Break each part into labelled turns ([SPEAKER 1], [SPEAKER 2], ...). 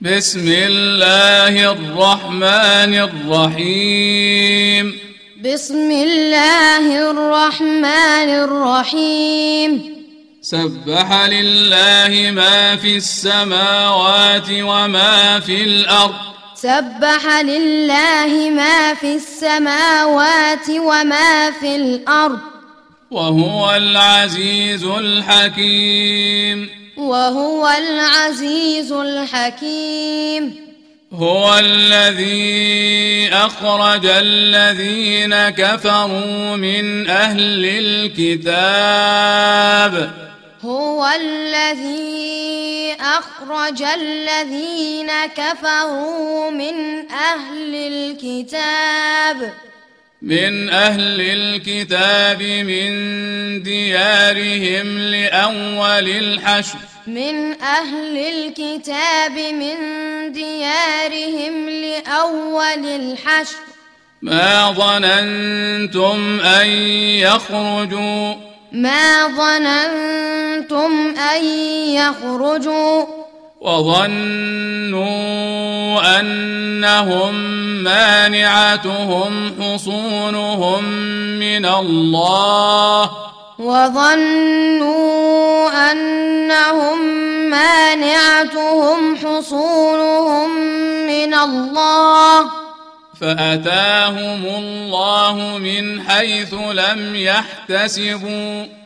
[SPEAKER 1] بسم الله الرحمن الرحيم.
[SPEAKER 2] بسم الله الرحمن الرحيم.
[SPEAKER 1] سبح لله ما في السماوات وما في الأرض.
[SPEAKER 2] سبح لله ما في السماوات وما في الأرض.
[SPEAKER 1] وهو العزيز الحكيم.
[SPEAKER 2] وهو العزيز الحكيم.
[SPEAKER 1] هو الذي أخرج الذين كفروا من أهل الكتاب.
[SPEAKER 2] هو الذي أخرج الذين كفروا من أهل الكتاب.
[SPEAKER 1] من أهل الكتاب من ديارهم لأول الحشر.
[SPEAKER 2] من أهل الكتاب من ديارهم لأول الحشر.
[SPEAKER 1] ما ظننتم أن يخرجوا؟
[SPEAKER 2] ما ظننتم أن يخرجوا؟
[SPEAKER 1] وظنوا أنهم مانعتهم حصونهم من الله.
[SPEAKER 2] وظنوا أنهم مانعتهم حصونهم من الله.
[SPEAKER 1] فأتاهم الله من حيث لم يحتسبوا.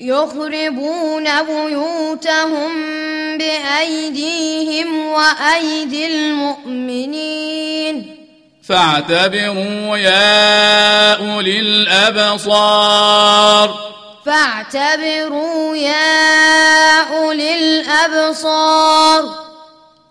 [SPEAKER 2] يخربون بيوتهم بأيديهم وأيدي المؤمنين.
[SPEAKER 1] فاعتبروا يا أولي الأبصار.
[SPEAKER 2] فاعتبروا يا أولي الأبصار.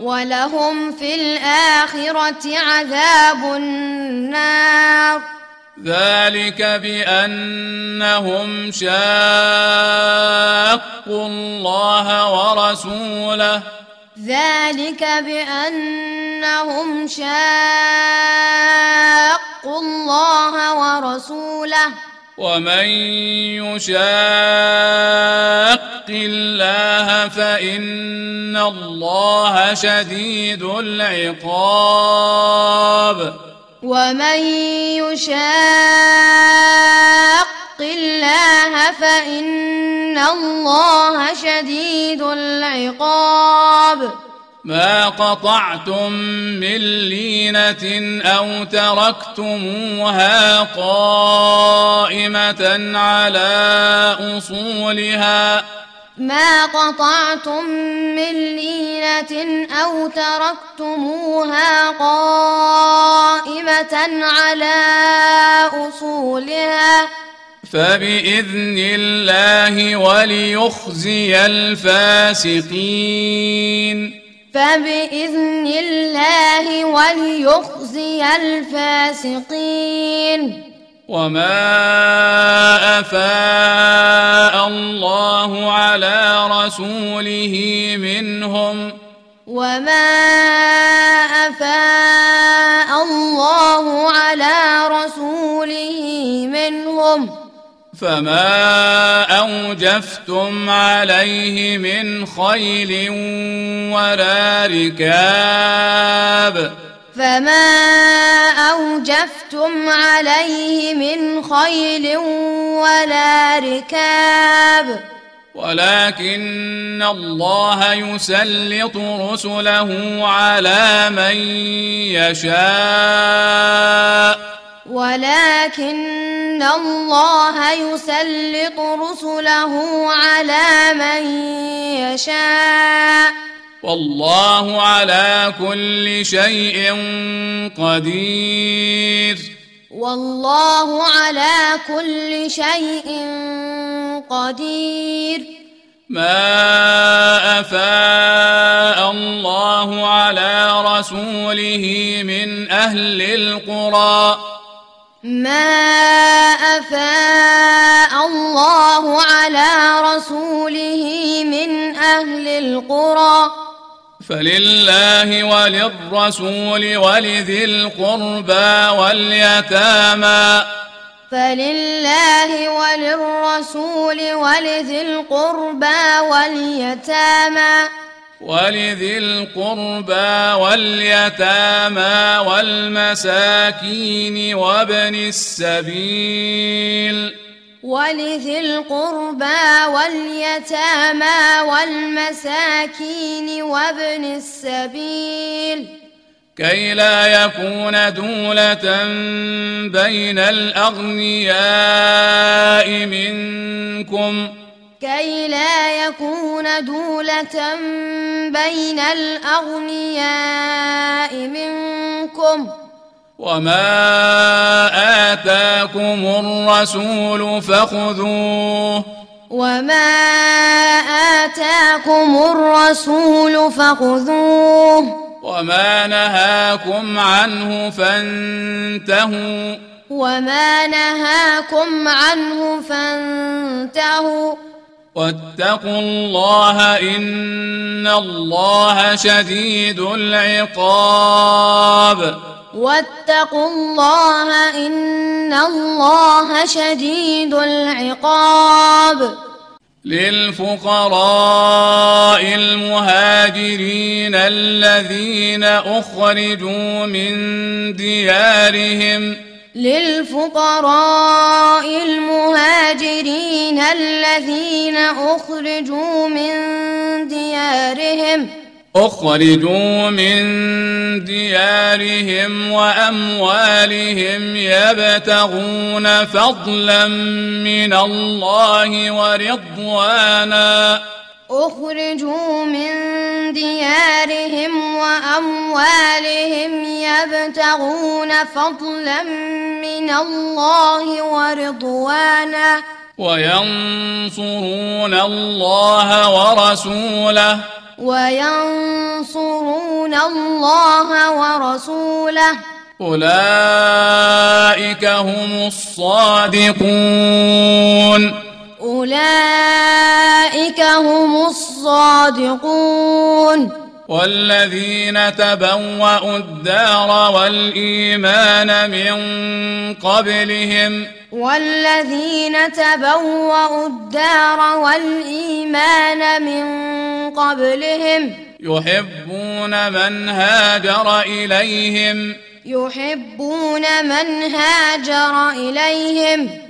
[SPEAKER 2] ولهم في الآخرة عذاب النار.
[SPEAKER 1] ذلك بأنهم شاقوا الله ورسوله.
[SPEAKER 2] ذلك بأنهم شاقوا الله ورسوله.
[SPEAKER 1] ومن يشاق الله فإن الله شديد العقاب.
[SPEAKER 2] ومن يشاق الله فإن الله شديد العقاب.
[SPEAKER 1] ما قطعتم من لينه أو تركتموها قائمه على اصولها
[SPEAKER 2] ما قطعتم من لينة أو تركتموها قائمة على أصولها
[SPEAKER 1] فباذن الله وليخزي الفاسقين
[SPEAKER 2] فبإذن الله وليخزي الفاسقين.
[SPEAKER 1] وما أفاء الله على رسوله منهم.
[SPEAKER 2] وما أفاء الله على رسوله منهم.
[SPEAKER 1] فما اوجفتم عليه من خيل ولا ركاب
[SPEAKER 2] فما أوجفتم عليه من خيل ولا ركاب
[SPEAKER 1] ولكن الله يسلط رسله على من يشاء
[SPEAKER 2] ولكن الله يسلط رسله على من يشاء.
[SPEAKER 1] والله على كل شيء قدير.
[SPEAKER 2] والله على كل شيء قدير.
[SPEAKER 1] ما أفاء الله على رسوله من أهل القرى.
[SPEAKER 2] ما أفاء الله على رسوله من أهل القرى
[SPEAKER 1] فلله وللرسول ولذي القربى واليتامى
[SPEAKER 2] فلله وللرسول ولذي القربى واليتامى
[SPEAKER 1] ولذي القربى واليتامى والمساكين وابن السبيل
[SPEAKER 2] ولذي القربى واليتامى والمساكين وابن السبيل
[SPEAKER 1] كي لا يكون دولة بين الأغنياء منكم ۖ
[SPEAKER 2] كي لا يكون دولة بين الأغنياء منكم
[SPEAKER 1] وما آتاكم الرسول فخذوه
[SPEAKER 2] وما آتاكم الرسول فخذوه
[SPEAKER 1] وما نهاكم عنه فانتهوا
[SPEAKER 2] وما نهاكم عنه فانتهوا
[SPEAKER 1] واتقوا الله إن الله شديد العقاب.
[SPEAKER 2] واتقوا الله إن الله شديد العقاب.
[SPEAKER 1] للفقراء المهاجرين الذين أخرجوا من ديارهم
[SPEAKER 2] للفقراء المهاجرين الذين أخرجوا من ديارهم
[SPEAKER 1] أخرجوا من ديارهم وأموالهم يبتغون فضلا من الله ورضوانا
[SPEAKER 2] أخرجوا من ديارهم وأموالهم يبتغون فضلا من الله ورضوانا.
[SPEAKER 1] وينصرون الله ورسوله.
[SPEAKER 2] وينصرون الله ورسوله.
[SPEAKER 1] أولئك هم الصادقون.
[SPEAKER 2] أولئك هم الصادقون.
[SPEAKER 1] والذين تبوأوا الدار والإيمان من قبلهم.
[SPEAKER 2] والذين تبوأوا الدار والإيمان من قبلهم.
[SPEAKER 1] يحبون من هاجر إليهم.
[SPEAKER 2] يحبون من هاجر إليهم.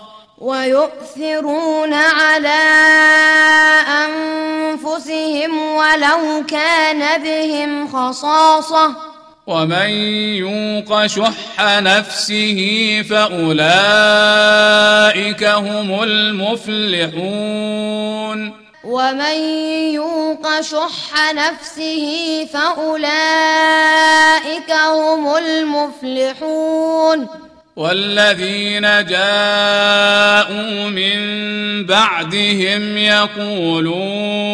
[SPEAKER 2] ويؤثرون على أنفسهم ولو كان بهم خصاصة.
[SPEAKER 1] ومن يوق شح نفسه فأولئك هم المفلحون.
[SPEAKER 2] ومن يوق شح نفسه فأولئك هم المفلحون.
[SPEAKER 1] والذين جاءوا من بعدهم يقولون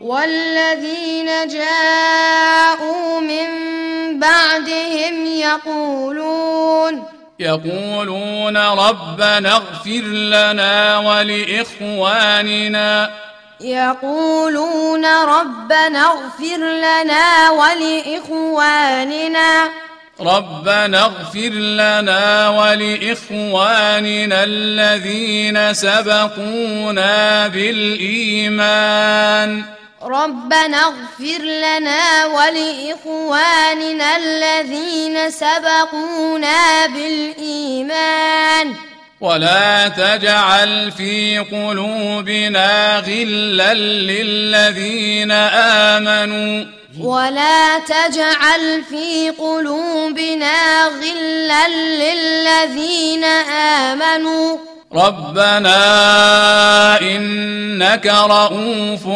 [SPEAKER 2] والذين جاءوا من بعدهم يقولون
[SPEAKER 1] يقولون ربنا اغفر لنا ولإخواننا.
[SPEAKER 2] يقولون ربنا اغفر لنا ولإخواننا.
[SPEAKER 1] ربنا اغفر لنا ولإخواننا الذين سبقونا بالإيمان.
[SPEAKER 2] ربنا اغفر لنا ولإخواننا الذين سبقونا بالإيمان.
[SPEAKER 1] ولا تجعل في قلوبنا غلا للذين آمنوا.
[SPEAKER 2] ولا تجعل في قلوبنا غلا للذين آمنوا.
[SPEAKER 1] ربنا إنك رؤوف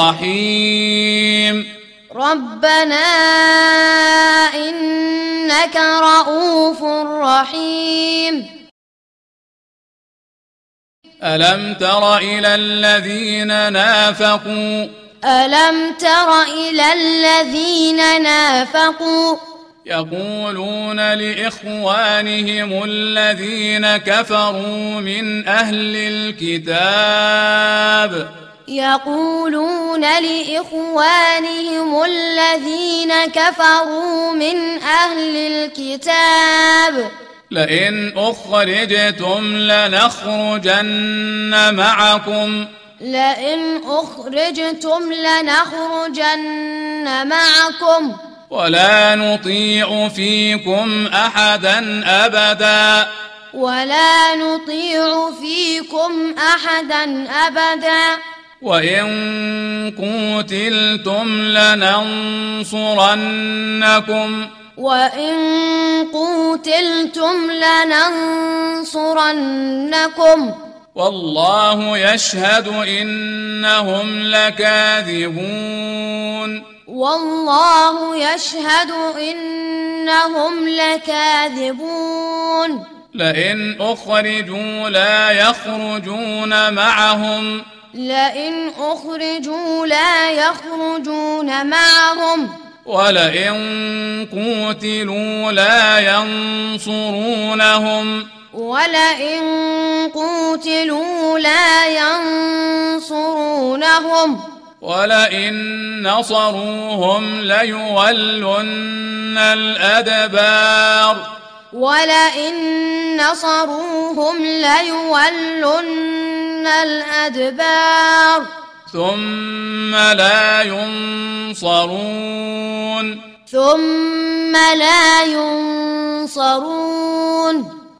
[SPEAKER 1] رحيم.
[SPEAKER 2] ربنا إنك رؤوف رحيم.
[SPEAKER 1] ألم تر إلى الذين نافقوا؟
[SPEAKER 2] الم تر إلى الذين نافقوا؟
[SPEAKER 1] يقولون لاخوانهم الذين كفروا من أهل الكتاب.
[SPEAKER 2] يقولون لاخوانهم الذين كفروا من أهل الكتاب.
[SPEAKER 1] لئن اخرجتم لنخرجن معكم.
[SPEAKER 2] لئن أخرجتم لنخرجن معكم.
[SPEAKER 1] ولا نطيع فيكم أحدا أبدا.
[SPEAKER 2] ولا نطيع فيكم أحدا أبدا.
[SPEAKER 1] وإن قوتلتم لننصرنكم.
[SPEAKER 2] وإن قوتلتم لننصرنكم.
[SPEAKER 1] والله يشهد إنهم لكاذبون.
[SPEAKER 2] والله يشهد إنهم لكاذبون.
[SPEAKER 1] لئن أخرجوا لا يخرجون معهم.
[SPEAKER 2] لئن أخرجوا لا يخرجون معهم.
[SPEAKER 1] ولئن قوتلوا لا ينصرونهم.
[SPEAKER 2] ولئن قوتلوا لا ينصرونهم
[SPEAKER 1] ولئن نصروهم ليولن الأدبار.
[SPEAKER 2] ولئن نصروهم ليولن الأدبار.
[SPEAKER 1] ثم لا ينصرون.
[SPEAKER 2] ثم لا ينصرون.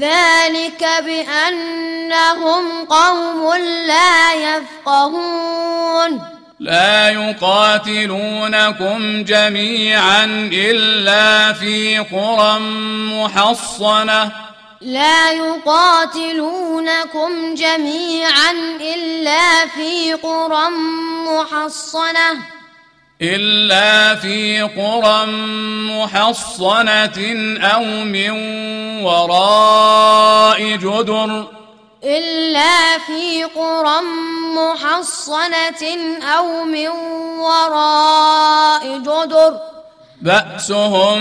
[SPEAKER 2] ذلك بأنهم قوم لا يفقهون.
[SPEAKER 1] لا يقاتلونكم جميعا إلا في قرى محصنة.
[SPEAKER 2] لا يقاتلونكم جميعا إلا في قرى محصنة.
[SPEAKER 1] إلا في قرى محصنة أو من وراء جدر.
[SPEAKER 2] إلا في قرى محصنة أو من وراء جدر.
[SPEAKER 1] بأسهم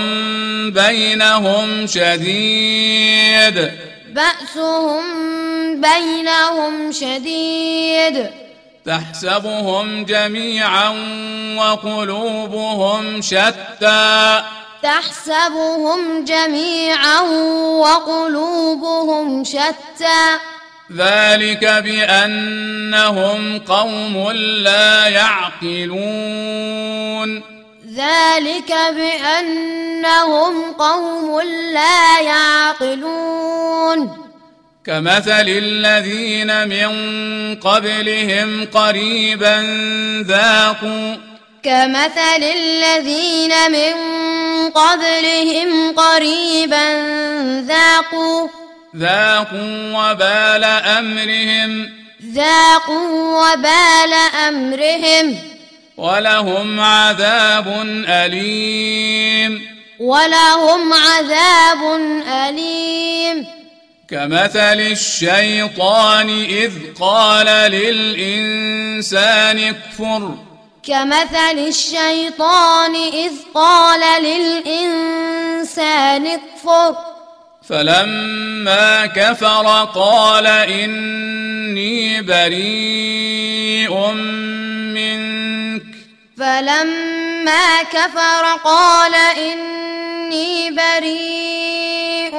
[SPEAKER 1] بينهم شديد.
[SPEAKER 2] بأسهم بينهم شديد.
[SPEAKER 1] تحسبهم جميعا وقلوبهم شتى.
[SPEAKER 2] تحسبهم جميعا وقلوبهم شتى.
[SPEAKER 1] ذلك بأنهم قوم لا يعقلون.
[SPEAKER 2] ذلك بأنهم قوم لا يعقلون.
[SPEAKER 1] كمثل الذين من قبلهم قريبا ذاقوا
[SPEAKER 2] كمثل الذين من قبلهم قريبا ذاقوا
[SPEAKER 1] ذاقوا وبال أمرهم
[SPEAKER 2] ذاقوا وبال أمرهم
[SPEAKER 1] ولهم عذاب أليم
[SPEAKER 2] ولهم عذاب أليم
[SPEAKER 1] كمثل الشيطان إذ قال للإنسان اكفر.
[SPEAKER 2] كمثل الشيطان إذ قال للإنسان اكفر.
[SPEAKER 1] فلما كفر قال إني بريء منك.
[SPEAKER 2] فلما كفر قال إني بريء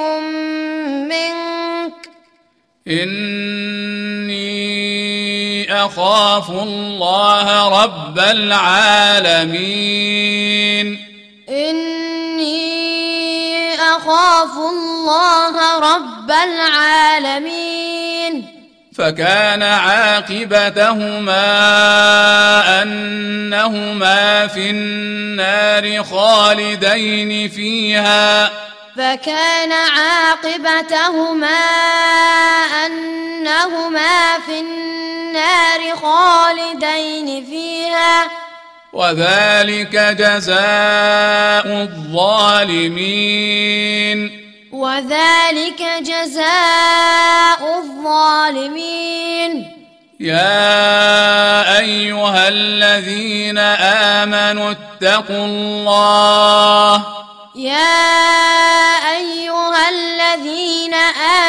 [SPEAKER 2] منك.
[SPEAKER 1] إني أخاف الله رب العالمين.
[SPEAKER 2] إني أخاف الله رب العالمين.
[SPEAKER 1] فكان عاقبتهما أنهما في النار خالدين فيها.
[SPEAKER 2] فكان عاقبتهما أنهما في النار خالدين فيها.
[SPEAKER 1] وذلك جزاء الظالمين.
[SPEAKER 2] وذلك جزاء الظالمين.
[SPEAKER 1] يا أيها الذين آمنوا اتقوا الله.
[SPEAKER 2] يا أيها الذين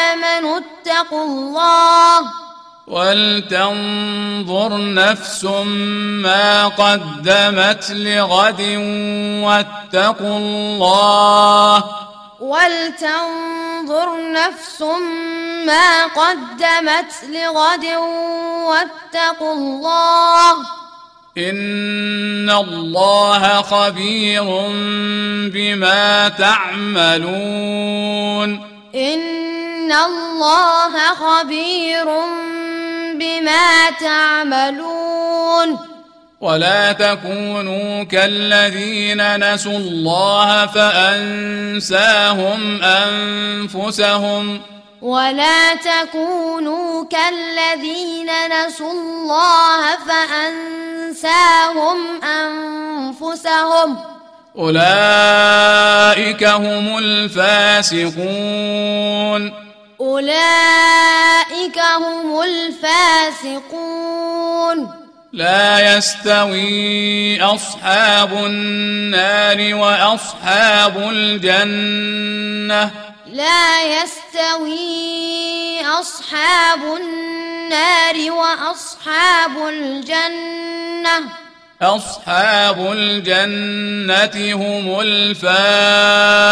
[SPEAKER 2] آمنوا اتقوا الله.
[SPEAKER 1] ولتنظر نفس ما قدمت لغد واتقوا الله.
[SPEAKER 2] ولتنظر نفس ما قدمت لغد واتقوا الله.
[SPEAKER 1] إن الله خبير بما تعملون.
[SPEAKER 2] إن الله خبير بما تعملون.
[SPEAKER 1] ولا تكونوا كالذين نسوا الله فأنساهم أنفسهم.
[SPEAKER 2] ولا تكونوا كالذين نسوا الله فأنساهم أنفسهم.
[SPEAKER 1] أولئك هم الفاسقون.
[SPEAKER 2] أولئك هم الفاسقون.
[SPEAKER 1] لا يستوي أصحاب النار وأصحاب الجنة.
[SPEAKER 2] لا يستوي أصحاب النار وأصحاب الجنة.
[SPEAKER 1] أصحاب الجنة هم الفائزون.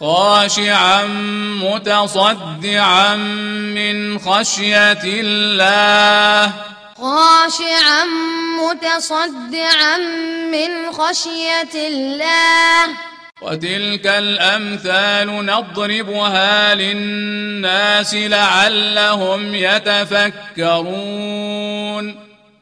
[SPEAKER 1] خاشعا متصدعا من خشية الله.
[SPEAKER 2] خاشعا متصدعا من خشية الله.
[SPEAKER 1] وتلك الأمثال نضربها للناس لعلهم يتفكرون.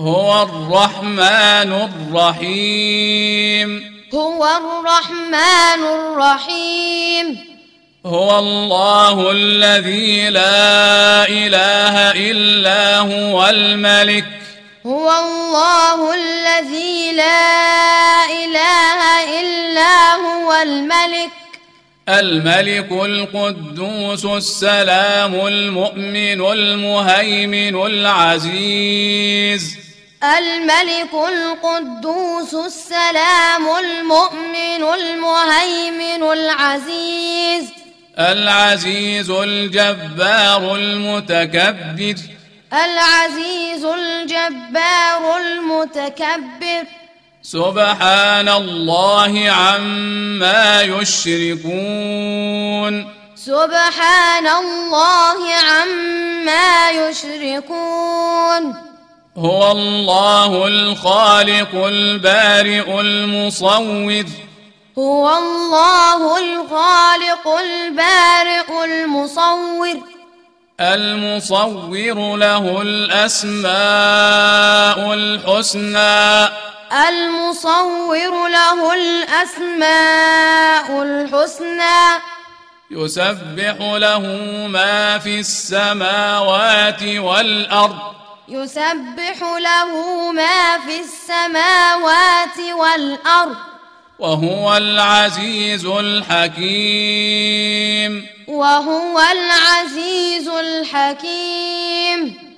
[SPEAKER 1] هو الرحمن الرحيم.
[SPEAKER 2] هو الرحمن الرحيم.
[SPEAKER 1] هو الله الذي لا إله إلا هو الملك.
[SPEAKER 2] هو الله الذي لا إله إلا هو الملك.
[SPEAKER 1] الملك القدوس السلام المؤمن المهيمن العزيز.
[SPEAKER 2] الملك القدوس السلام المؤمن المهيمن العزيز.
[SPEAKER 1] العزيز الجبار المتكبر.
[SPEAKER 2] العزيز الجبار المتكبر.
[SPEAKER 1] سبحان الله عما يشركون.
[SPEAKER 2] سبحان الله عما يشركون.
[SPEAKER 1] هو الله الخالق البارئ المصور.
[SPEAKER 2] هو الله الخالق البارئ المصور.
[SPEAKER 1] المصور له الأسماء الحسنى.
[SPEAKER 2] المصور له الأسماء الحسنى.
[SPEAKER 1] يسبح له ما في السماوات والأرض.
[SPEAKER 2] يسبح له ما في السماوات والأرض.
[SPEAKER 1] وهو العزيز الحكيم.
[SPEAKER 2] وهو العزيز الحكيم.